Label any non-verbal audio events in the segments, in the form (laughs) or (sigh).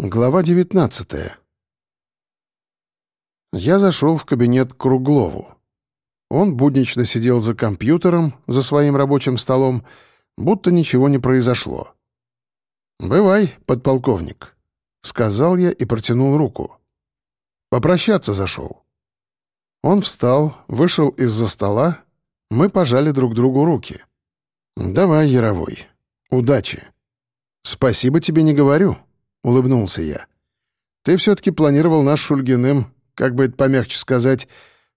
Глава 19 Я зашел в кабинет к Круглову. Он буднично сидел за компьютером, за своим рабочим столом, будто ничего не произошло. «Бывай, подполковник», — сказал я и протянул руку. Попрощаться зашел. Он встал, вышел из-за стола, мы пожали друг другу руки. «Давай, Яровой, удачи». «Спасибо тебе не говорю», — улыбнулся я. «Ты все-таки планировал нас Шульгиным, как бы это помягче сказать,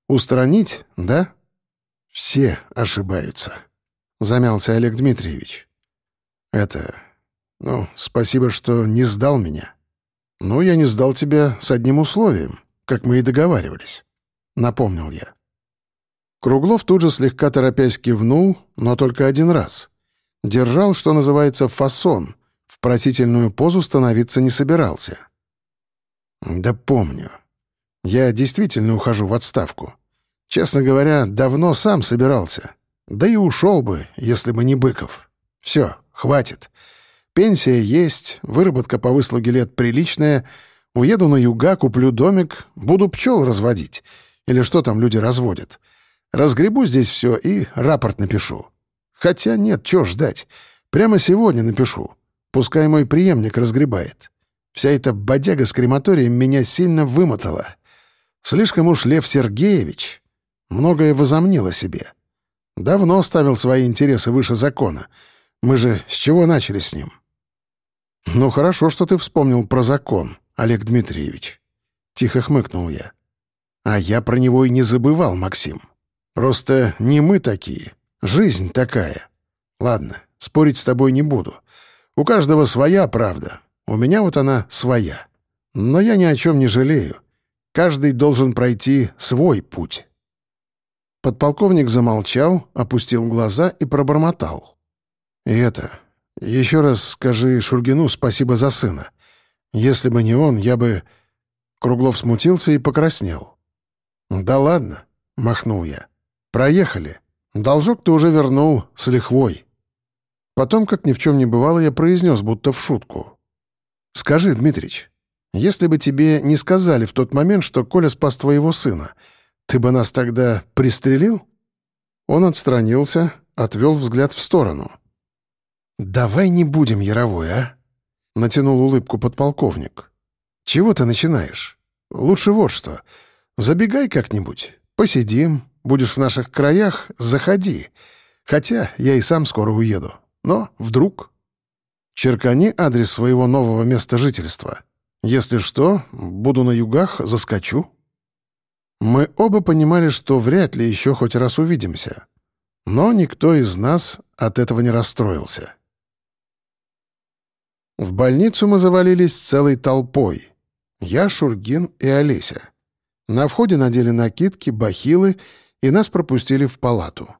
устранить, да?» «Все ошибаются», — замялся Олег Дмитриевич. «Это... Ну, спасибо, что не сдал меня. Ну, я не сдал тебя с одним условием, как мы и договаривались», — напомнил я. Круглов тут же слегка торопясь кивнул, но только один раз. Держал, что называется, фасон — в просительную позу становиться не собирался. «Да помню. Я действительно ухожу в отставку. Честно говоря, давно сам собирался. Да и ушел бы, если бы не Быков. Все, хватит. Пенсия есть, выработка по выслуге лет приличная. Уеду на юга, куплю домик, буду пчел разводить. Или что там люди разводят. Разгребу здесь все и рапорт напишу. Хотя нет, чё ждать. Прямо сегодня напишу. Пускай мой преемник разгребает. Вся эта бодяга с крематорием меня сильно вымотала. Слишком уж Лев Сергеевич многое возомнил о себе. Давно ставил свои интересы выше закона. Мы же с чего начали с ним? «Ну, хорошо, что ты вспомнил про закон, Олег Дмитриевич». Тихо хмыкнул я. «А я про него и не забывал, Максим. Просто не мы такие. Жизнь такая. Ладно, спорить с тобой не буду. У каждого своя правда. У меня вот она своя. Но я ни о чем не жалею. Каждый должен пройти свой путь. Подполковник замолчал, опустил глаза и пробормотал. «И это... Еще раз скажи Шургину спасибо за сына. Если бы не он, я бы...» Круглов смутился и покраснел. «Да ладно», — махнул я. «Проехали. Должок ты уже вернул с лихвой». Потом, как ни в чем не бывало, я произнес, будто в шутку. «Скажи, Дмитрич, если бы тебе не сказали в тот момент, что Коля спас твоего сына, ты бы нас тогда пристрелил?» Он отстранился, отвел взгляд в сторону. «Давай не будем, Яровой, а?» — натянул улыбку подполковник. «Чего ты начинаешь? Лучше вот что. Забегай как-нибудь, посидим, будешь в наших краях, заходи. Хотя я и сам скоро уеду». Но вдруг... Черкани адрес своего нового места жительства. Если что, буду на югах, заскочу. Мы оба понимали, что вряд ли еще хоть раз увидимся. Но никто из нас от этого не расстроился. В больницу мы завалились целой толпой. Я, Шургин и Олеся. На входе надели накидки, бахилы, и нас пропустили в палату.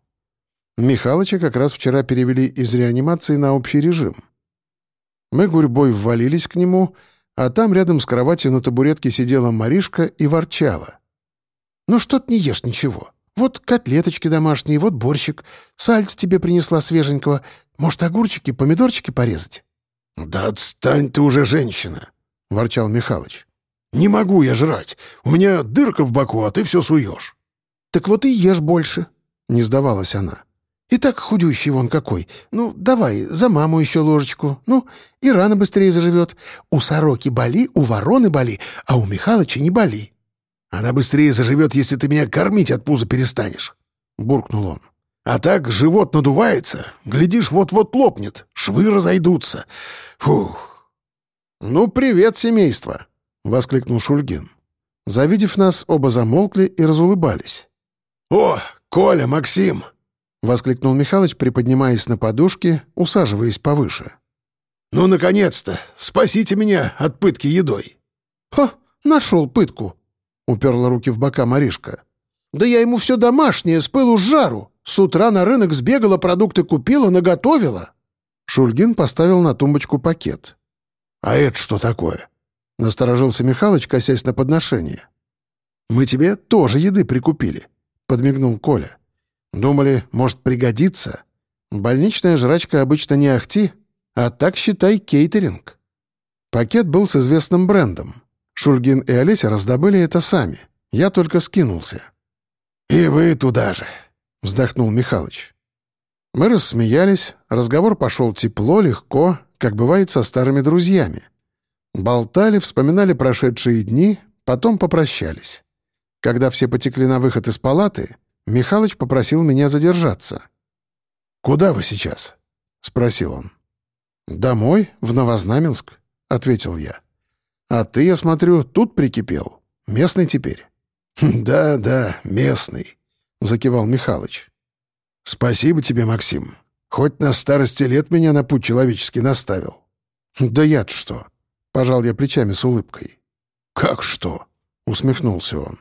Михалыча как раз вчера перевели из реанимации на общий режим. Мы гурьбой ввалились к нему, а там рядом с кроватью на табуретке сидела Маришка и ворчала. «Ну что ты не ешь ничего? Вот котлеточки домашние, вот борщик, сальц тебе принесла свеженького. Может, огурчики, помидорчики порезать?» «Да отстань ты уже, женщина!» — ворчал Михалыч. «Не могу я жрать. У меня дырка в боку, а ты все суешь». «Так вот и ешь больше», — не сдавалась она. И так худющий вон какой. Ну, давай, за маму еще ложечку. Ну, и рано быстрее заживет. У сороки боли, у вороны боли, а у Михалыча не боли. Она быстрее заживет, если ты меня кормить от пуза перестанешь», — буркнул он. «А так живот надувается, глядишь, вот-вот лопнет, швы разойдутся. Фух». «Ну, привет, семейство!» — воскликнул Шульгин. Завидев нас, оба замолкли и разулыбались. «О, Коля, Максим!» — воскликнул Михалыч, приподнимаясь на подушке, усаживаясь повыше. «Ну, наконец-то! Спасите меня от пытки едой!» «Ха! Нашел пытку!» — уперла руки в бока Маришка. «Да я ему все домашнее, с пылу с жару! С утра на рынок сбегала, продукты купила, наготовила!» Шульгин поставил на тумбочку пакет. «А это что такое?» — насторожился Михалыч, косясь на подношение. «Мы тебе тоже еды прикупили», — подмигнул Коля. Думали, может пригодиться? Больничная жрачка обычно не ахти, а так считай кейтеринг. Пакет был с известным брендом. Шульгин и Олеся раздобыли это сами. Я только скинулся. «И вы туда же», — вздохнул Михалыч. Мы рассмеялись, разговор пошел тепло, легко, как бывает со старыми друзьями. Болтали, вспоминали прошедшие дни, потом попрощались. Когда все потекли на выход из палаты, Михалыч попросил меня задержаться. «Куда вы сейчас?» — спросил он. «Домой, в Новознаменск», — ответил я. «А ты, я смотрю, тут прикипел. Местный теперь». «Да, да, местный», — закивал Михалыч. «Спасибо тебе, Максим. Хоть на старости лет меня на путь человеческий наставил». «Да я-то что?» — пожал я плечами с улыбкой. «Как что?» — усмехнулся он.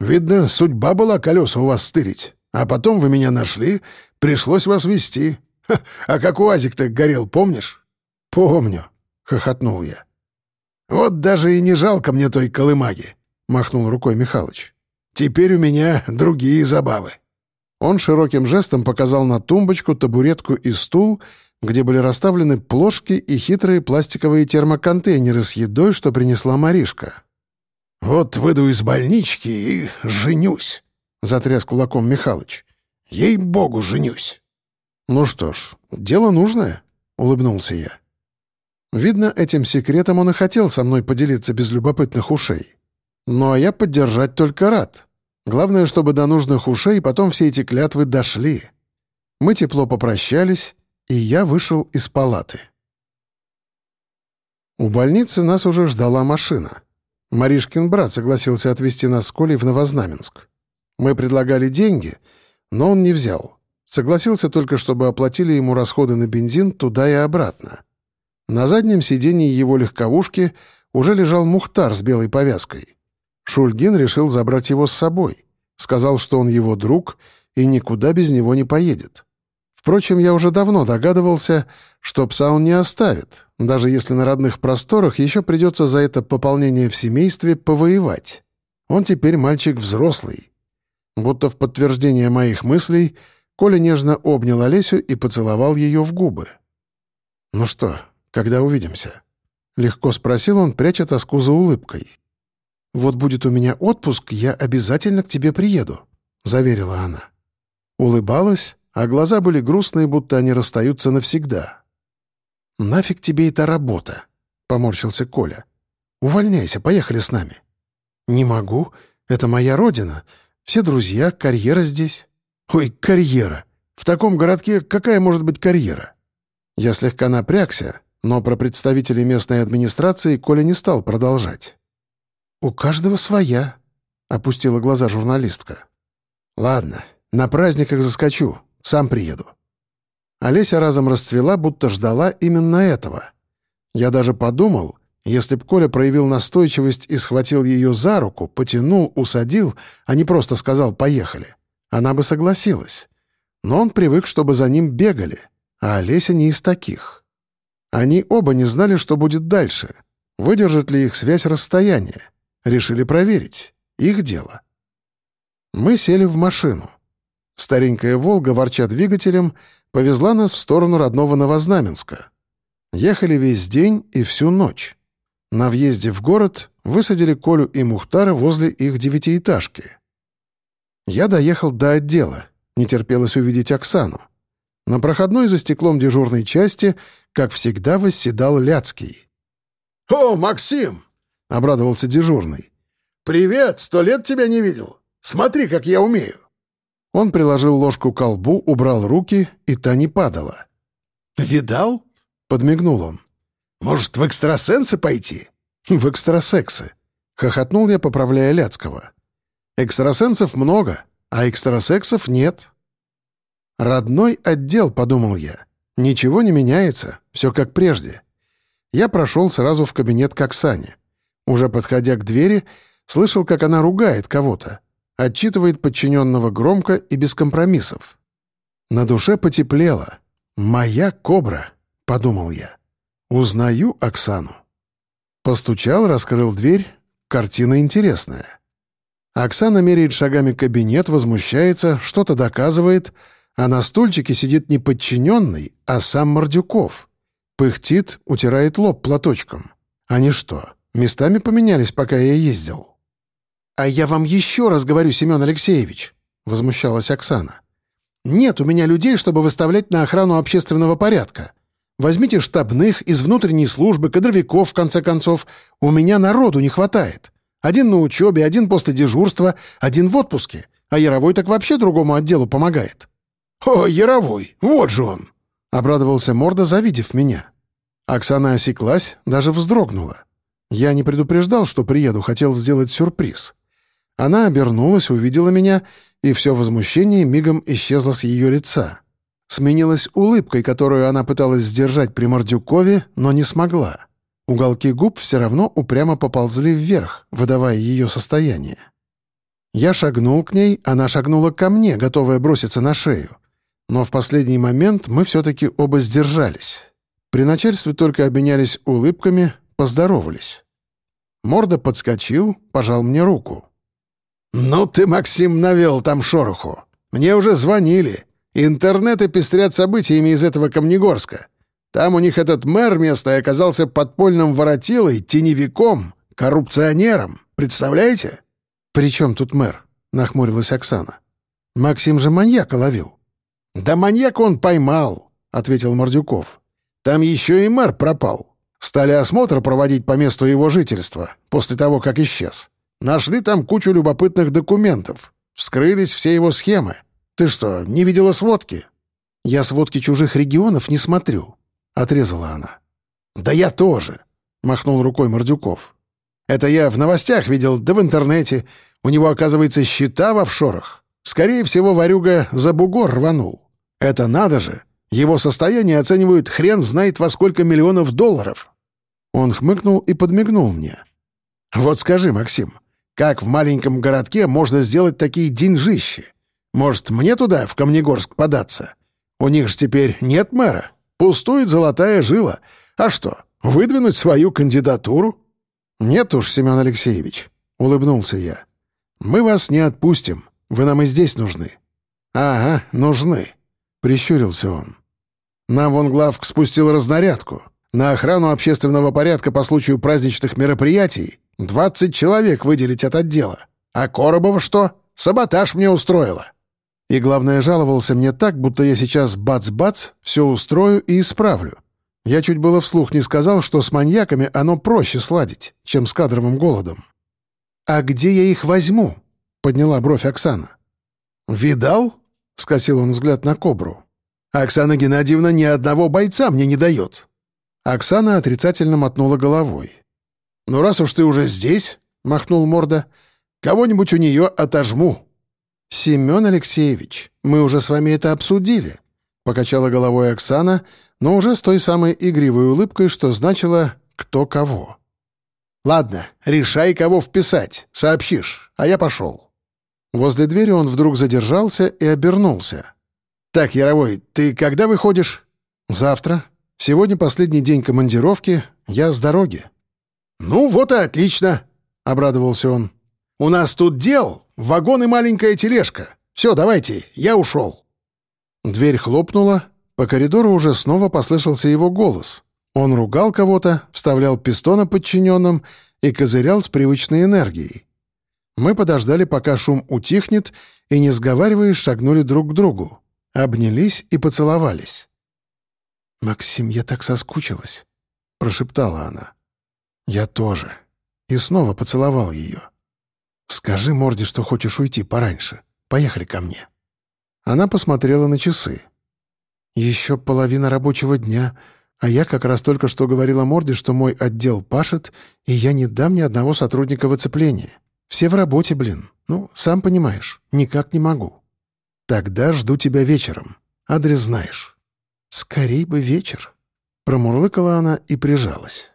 «Видно, судьба была колеса у вас стырить. А потом вы меня нашли, пришлось вас вести. (laughs) а как УАЗик-то горел, помнишь?» «Помню», — хохотнул я. «Вот даже и не жалко мне той колымаги», — махнул рукой Михалыч. «Теперь у меня другие забавы». Он широким жестом показал на тумбочку, табуретку и стул, где были расставлены плошки и хитрые пластиковые термоконтейнеры с едой, что принесла Маришка. «Вот выйду из больнички и женюсь», — затряс кулаком Михалыч. «Ей-богу, женюсь». «Ну что ж, дело нужное», — улыбнулся я. Видно, этим секретом он и хотел со мной поделиться без любопытных ушей. Ну а я поддержать только рад. Главное, чтобы до нужных ушей потом все эти клятвы дошли. Мы тепло попрощались, и я вышел из палаты. У больницы нас уже ждала машина. Маришкин брат согласился отвезти нас с Колей в Новознаменск. Мы предлагали деньги, но он не взял. Согласился только, чтобы оплатили ему расходы на бензин туда и обратно. На заднем сиденье его легковушки уже лежал Мухтар с белой повязкой. Шульгин решил забрать его с собой. Сказал, что он его друг и никуда без него не поедет. Впрочем, я уже давно догадывался, что пса он не оставит, даже если на родных просторах еще придется за это пополнение в семействе повоевать. Он теперь мальчик взрослый. Будто в подтверждение моих мыслей, Коля нежно обнял Олесю и поцеловал ее в губы. «Ну что, когда увидимся?» — легко спросил он, пряча тоску за улыбкой. «Вот будет у меня отпуск, я обязательно к тебе приеду», — заверила она. Улыбалась, а глаза были грустные, будто они расстаются навсегда. «Нафиг тебе эта работа?» — поморщился Коля. «Увольняйся, поехали с нами». «Не могу. Это моя родина. Все друзья, карьера здесь». «Ой, карьера! В таком городке какая может быть карьера?» Я слегка напрягся, но про представителей местной администрации Коля не стал продолжать. «У каждого своя», — опустила глаза журналистка. «Ладно, на праздниках заскочу, сам приеду». Олеся разом расцвела, будто ждала именно этого. Я даже подумал, если б Коля проявил настойчивость и схватил ее за руку, потянул, усадил, а не просто сказал «поехали», она бы согласилась. Но он привык, чтобы за ним бегали, а Олеся не из таких. Они оба не знали, что будет дальше, выдержит ли их связь расстояния. Решили проверить. Их дело. Мы сели в машину. Старенькая «Волга», ворча двигателем, повезла нас в сторону родного Новознаменска. Ехали весь день и всю ночь. На въезде в город высадили Колю и Мухтара возле их девятиэтажки. Я доехал до отдела, не терпелось увидеть Оксану. На проходной за стеклом дежурной части, как всегда, восседал Ляцкий. «О, Максим!» — обрадовался дежурный. «Привет! Сто лет тебя не видел! Смотри, как я умею!» Он приложил ложку к колбу, убрал руки, и та не падала. «Видал?» — подмигнул он. «Может, в экстрасенсы пойти?» «В экстрасексы!» — хохотнул я, поправляя Ляцкого. «Экстрасенсов много, а экстрасексов нет». «Родной отдел», — подумал я. «Ничего не меняется, все как прежде». Я прошел сразу в кабинет к Оксане. Уже подходя к двери, слышал, как она ругает кого-то, отчитывает подчиненного громко и без компромиссов. На душе потеплело. «Моя кобра», — подумал я. «Узнаю Оксану». Постучал, раскрыл дверь. Картина интересная. Оксана меряет шагами кабинет, возмущается, что-то доказывает, а на стульчике сидит не подчиненный, а сам Мордюков. Пыхтит, утирает лоб платочком. Они что, местами поменялись, пока я ездил?» «А я вам еще раз говорю, Семен Алексеевич», — возмущалась Оксана. «Нет у меня людей, чтобы выставлять на охрану общественного порядка. Возьмите штабных, из внутренней службы, кадровиков, в конце концов. У меня народу не хватает. Один на учебе, один после дежурства, один в отпуске. А Яровой так вообще другому отделу помогает». «О, Яровой, вот же он!» — обрадовался Морда, завидев меня. Оксана осеклась, даже вздрогнула. Я не предупреждал, что приеду, хотел сделать сюрприз. Она обернулась, увидела меня, и все возмущение мигом исчезло с ее лица. Сменилась улыбкой, которую она пыталась сдержать при Мордюкове, но не смогла. Уголки губ все равно упрямо поползли вверх, выдавая ее состояние. Я шагнул к ней, она шагнула ко мне, готовая броситься на шею. Но в последний момент мы все-таки оба сдержались. При начальстве только обменялись улыбками, поздоровались. Морда подскочил, пожал мне руку. «Ну ты, Максим, навел там шороху. Мне уже звонили. Интернеты пестрят событиями из этого Камнегорска. Там у них этот мэр местный оказался подпольным воротилой, теневиком, коррупционером. Представляете?» «При чем тут мэр?» — нахмурилась Оксана. «Максим же маньяка ловил». «Да маньяка он поймал», — ответил Мордюков. «Там еще и мэр пропал. Стали осмотр проводить по месту его жительства после того, как исчез. Нашли там кучу любопытных документов. Вскрылись все его схемы. Ты что, не видела сводки?» «Я сводки чужих регионов не смотрю», — отрезала она. «Да я тоже», — махнул рукой Мордюков. «Это я в новостях видел, да в интернете. У него, оказывается, счета в офшорах. Скорее всего, Варюга за бугор рванул. Это надо же! Его состояние оценивают хрен знает во сколько миллионов долларов». Он хмыкнул и подмигнул мне. «Вот скажи, Максим, как в маленьком городке можно сделать такие деньжищи? Может, мне туда, в Камнегорск, податься? У них же теперь нет мэра. Пустует золотая жила. А что, выдвинуть свою кандидатуру?» «Нет уж, Семен Алексеевич», — улыбнулся я. «Мы вас не отпустим. Вы нам и здесь нужны». «Ага, нужны», — прищурился он. «Нам вон главк спустил разнарядку. На охрану общественного порядка по случаю праздничных мероприятий Двадцать человек выделить от отдела. А Коробова что? Саботаж мне устроила. И главное, жаловался мне так, будто я сейчас бац-бац, все устрою и исправлю. Я чуть было вслух не сказал, что с маньяками оно проще сладить, чем с кадровым голодом. «А где я их возьму?» — подняла бровь Оксана. «Видал?» — скосил он взгляд на Кобру. «Оксана Геннадьевна ни одного бойца мне не дает». Оксана отрицательно мотнула головой. «Ну, раз уж ты уже здесь», — махнул Морда, — «кого-нибудь у нее отожму». «Семен Алексеевич, мы уже с вами это обсудили», — покачала головой Оксана, но уже с той самой игривой улыбкой, что значило «кто кого». «Ладно, решай, кого вписать, сообщишь, а я пошел». Возле двери он вдруг задержался и обернулся. «Так, Яровой, ты когда выходишь?» «Завтра. Сегодня последний день командировки, я с дороги». «Ну вот и отлично», — обрадовался он. «У нас тут дел, вагон и маленькая тележка. Все, давайте, я ушел». Дверь хлопнула, по коридору уже снова послышался его голос. Он ругал кого-то, вставлял пистона подчиненным и козырял с привычной энергией. Мы подождали, пока шум утихнет, и, не сговариваясь, шагнули друг к другу. Обнялись и поцеловались. «Максим, я так соскучилась», — прошептала она. Я тоже. И снова поцеловал ее. «Скажи Морде, что хочешь уйти пораньше. Поехали ко мне». Она посмотрела на часы. «Еще половина рабочего дня, а я как раз только что говорила Морде, что мой отдел пашет, и я не дам ни одного сотрудника в оцепление. Все в работе, блин. Ну, сам понимаешь, никак не могу. Тогда жду тебя вечером. Адрес знаешь». «Скорей бы вечер», — промурлыкала она и прижалась.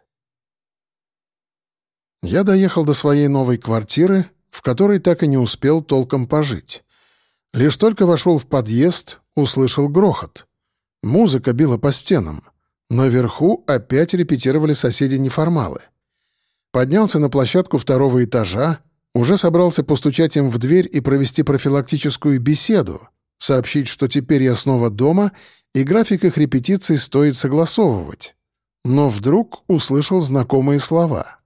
Я доехал до своей новой квартиры, в которой так и не успел толком пожить. Лишь только вошел в подъезд, услышал грохот. Музыка била по стенам. Наверху опять репетировали соседи-неформалы. Поднялся на площадку второго этажа, уже собрался постучать им в дверь и провести профилактическую беседу, сообщить, что теперь я снова дома, и график их репетиций стоит согласовывать. но вдруг услышал знакомые слова.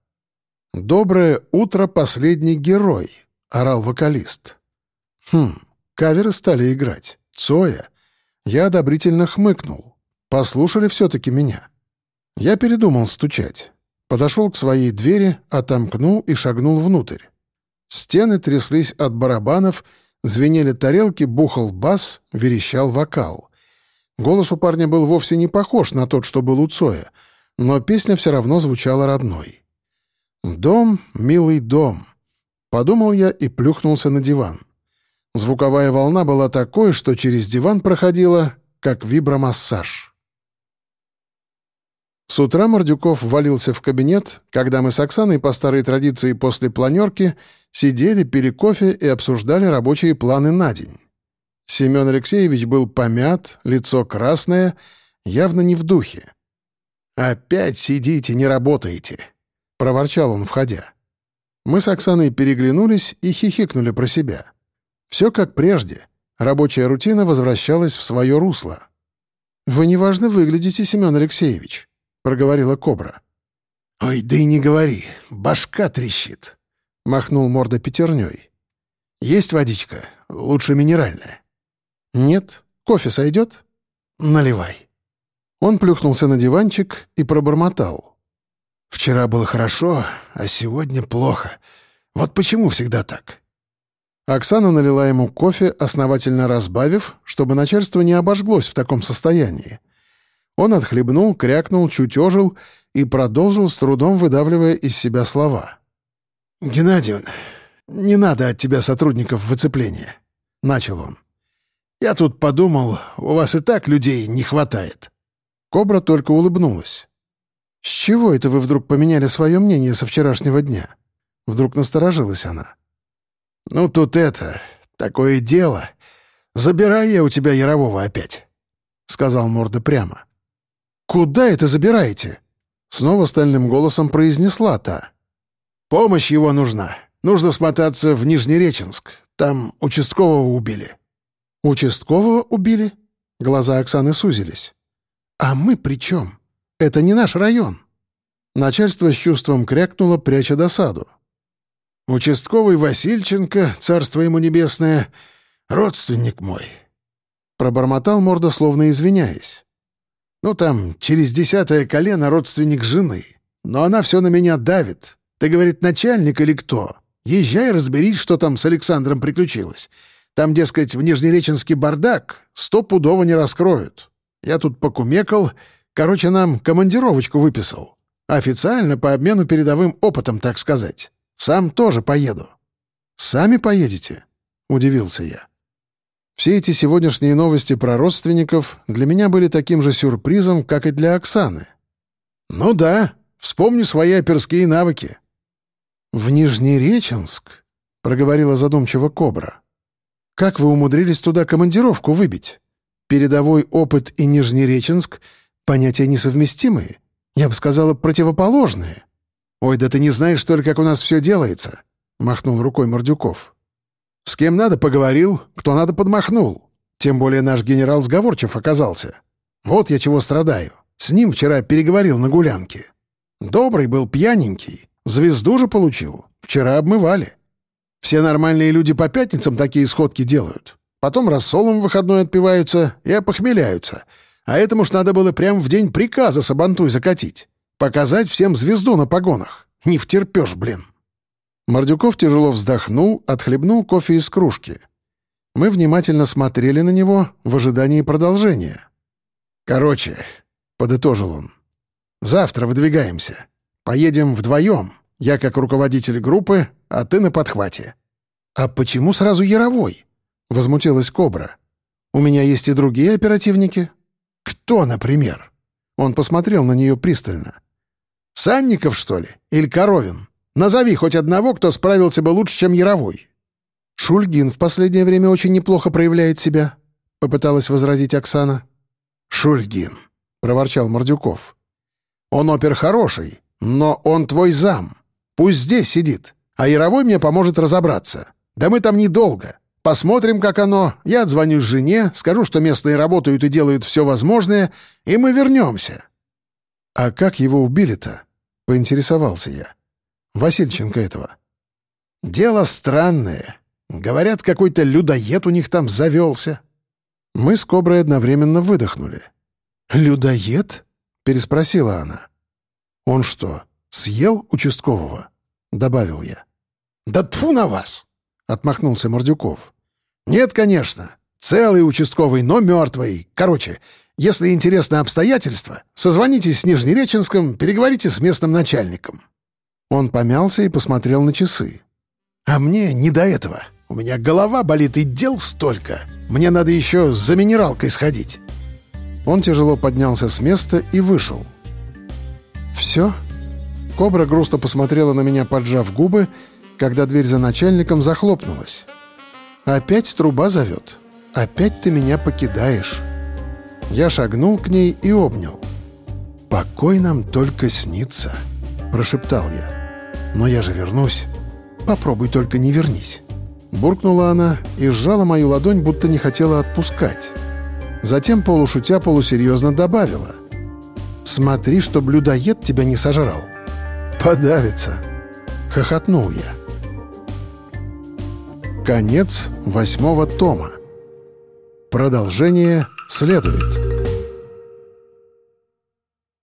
«Доброе утро, последний герой!» — орал вокалист. «Хм, каверы стали играть. Цоя». Я одобрительно хмыкнул. Послушали все-таки меня. Я передумал стучать. Подошел к своей двери, отомкнул и шагнул внутрь. Стены тряслись от барабанов, звенели тарелки, бухал бас, верещал вокал. Голос у парня был вовсе не похож на тот, что был у Цоя, но песня все равно звучала родной. «Дом, милый дом», — подумал я и плюхнулся на диван. Звуковая волна была такой, что через диван проходила, как вибромассаж. С утра Мордюков ввалился в кабинет, когда мы с Оксаной по старой традиции после планерки сидели, пили кофе и обсуждали рабочие планы на день. Семен Алексеевич был помят, лицо красное, явно не в духе. «Опять сидите, не работаете», — проворчал он, входя. Мы с Оксаной переглянулись и хихикнули про себя. Все как прежде. Рабочая рутина возвращалась в свое русло. «Вы неважно выглядите, Семен Алексеевич», — проговорила Кобра. «Ой, да и не говори, башка трещит», — махнул морда пятерней. «Есть водичка, лучше минеральная». «Нет. Кофе сойдет?» «Наливай». Он плюхнулся на диванчик и пробормотал. «Вчера было хорошо, а сегодня плохо. Вот почему всегда так?» Оксана налила ему кофе, основательно разбавив, чтобы начальство не обожглось в таком состоянии. Он отхлебнул, крякнул, чуть ожил и продолжил с трудом выдавливая из себя слова. «Геннадьевна, не надо от тебя сотрудников выцепления», — начал он. «Я тут подумал, у вас и так людей не хватает». Кобра только улыбнулась. «С чего это вы вдруг поменяли свое мнение со вчерашнего дня?» Вдруг насторожилась она. «Ну тут это, такое дело. Забирай я у тебя Ярового опять», — сказал Морда прямо. «Куда это забираете?» Снова стальным голосом произнесла та. «Помощь его нужна. Нужно смотаться в Нижнереченск. Там участкового убили». «Участкового убили?» Глаза Оксаны сузились. «А мы при чем? Это не наш район». Начальство с чувством крякнуло, пряча досаду. Участковый Васильченко, царство ему небесное, родственник мой. Пробормотал морда, словно извиняясь. Ну, там, через десятое колено родственник жены. Но она все на меня давит. Ты, говорит, начальник или кто? Езжай, разберись, что там с Александром приключилось. Там, дескать, в Нижнереченске бардак, стопудово не раскроют. Я тут покумекал, короче, нам командировочку выписал. Официально по обмену передовым опытом, так сказать. Сам тоже поеду». «Сами поедете?» — удивился я. Все эти сегодняшние новости про родственников для меня были таким же сюрпризом, как и для Оксаны. «Ну да, вспомни свои оперские навыки». «В Нижнереченск?» — проговорила задумчиво Кобра. «Как вы умудрились туда командировку выбить? Передовой опыт и Нижнереченск — понятия несовместимые. Я бы сказала, противоположные». «Ой, да ты не знаешь, ли, как у нас все делается?» — махнул рукой Мордюков. «С кем надо поговорил, кто надо подмахнул. Тем более наш генерал Сговорчев оказался. Вот я чего страдаю. С ним вчера переговорил на гулянке. Добрый был, пьяненький. Звезду же получил. Вчера обмывали. Все нормальные люди по пятницам такие сходки делают. Потом рассолом в выходной отпиваются и опохмеляются. А этому ж надо было прямо в день приказа Сабантуй закатить. Показать всем звезду на погонах. Не втерпешь, блин. Мордюков тяжело вздохнул, отхлебнул кофе из кружки. Мы внимательно смотрели на него в ожидании продолжения. «Короче», — подытожил он, — «завтра выдвигаемся. Поедем вдвоем. Я как руководитель группы, а ты на подхвате». «А почему сразу Яровой?» — возмутилась Кобра. «У меня есть и другие оперативники». «Кто, например?» Он посмотрел на нее пристально. Санников, что ли? Или Коровин? Назови хоть одного, кто справился бы лучше, чем Яровой». «Шульгин в последнее время очень неплохо проявляет себя», — попыталась возразить Оксана. «Шульгин», — проворчал Мордюков. «Он опер хороший, но он твой зам. Пусть здесь сидит, а Яровой мне поможет разобраться. Да мы там недолго. Посмотрим, как оно. Я отзвоню жене, скажу, что местные работают и делают все возможное, и мы вернемся». «А как его убили-то?» — поинтересовался я. «Васильченко этого». «Дело странное. Говорят, какой-то людоед у них там завелся». Мы с Коброй одновременно выдохнули. «Людоед?» — переспросила она. «Он что, съел участкового?» — добавил я. «Да тфу на вас!» — отмахнулся Мордюков. «Нет, конечно. Целый участковый, но мертвый. Короче, если интересно обстоятельства, созвонитесь с Нижнереченском, переговорите с местным начальником». Он помялся и посмотрел на часы. «А мне не до этого. У меня голова болит и дел столько. Мне надо еще за минералкой сходить». Он тяжело поднялся с места и вышел. «Все?» Кобра грустно посмотрела на меня, поджав губы, когда дверь за начальником захлопнулась. «Опять труба зовет. Опять ты меня покидаешь». Я шагнул к ней и обнял. «Покой нам только снится», — прошептал я. «Но я же вернусь. Попробуй только не вернись». Буркнула она и сжала мою ладонь, будто не хотела отпускать. Затем полушутя полусерьезно добавила. «Смотри, чтоб людоед тебя не сожрал». «Подавится», — хохотнул я. Конец восьмого тома. Продолжение следует.